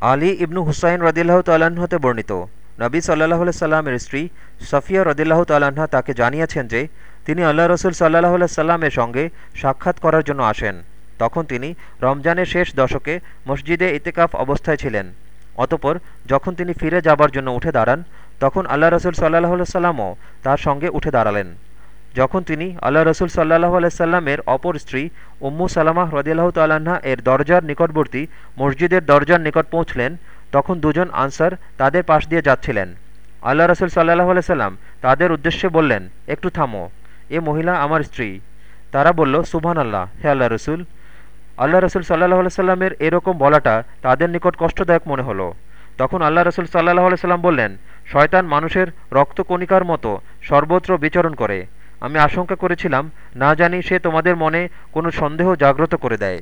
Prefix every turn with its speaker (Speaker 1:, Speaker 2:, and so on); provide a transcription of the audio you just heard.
Speaker 1: আলী ইবনু হুসাইন রদিল্লাহ তাল্লাহ্ন হতে বর্ণিত। নবী সাল্লাহ সাল্লামের স্ত্রী সফিয়া রদিল্লাহ তাল্লাহা তাকে জানিয়েছেন যে, তিনি আল্লাহ রসুল সাল্লাহ সাল্লামের সঙ্গে সাক্ষাৎ করার জন্য আসেন। তখন তিনি রমজানের শেষ দশকে মসজিদে ইতেকাফ অবস্থায় ছিলেন। অতপর যখন তিনি ফিরে যাবার জন্য উঠে দাঁড়ান, তখন আল্লাহ রসুল সাল্লাহ সাল্লামও তার সঙ্গে উঠে দাঁড়ালেন। যখন তিনি আল্লাহ রসুল সাল্লাহ আলাইসাল্লামের অপর স্ত্রী উম্মু সালামাহ রদিয়াল্লাহ তাল্লাহা এর দরজার নিকটবর্তী মসজিদের দরজার নিকট পৌঁছলেন, তখন দুজন আনসার তাদের পাশ দিয়ে যাচ্ছিলেন। আল্লাহ রসুল সাল্লাহ আলাইসাল্লাম তাদের উদ্দেশ্যে বললেন, একটু থামো, এ মহিলা আমার স্ত্রী। তারা বলল সুবহান আল্লাহ হে আল্লাহ রসুল। আল্লাহ রসুল সাল্লাহ সাল্লামের এরকম বলাটা তাদের নিকট কষ্টদায়ক মনে হলো। তখন আল্লাহ রসুল সাল্লাহ সাল্লাম বললেন, শয়তান মানুষের রক্তকণিকার মতো সর্বত্র বিচরণ করে। আমি আশঙ্কা করেছিলাম না জানি সে তোমাদের মনে কোনো সন্দেহ জাগ্রত করে দেয়।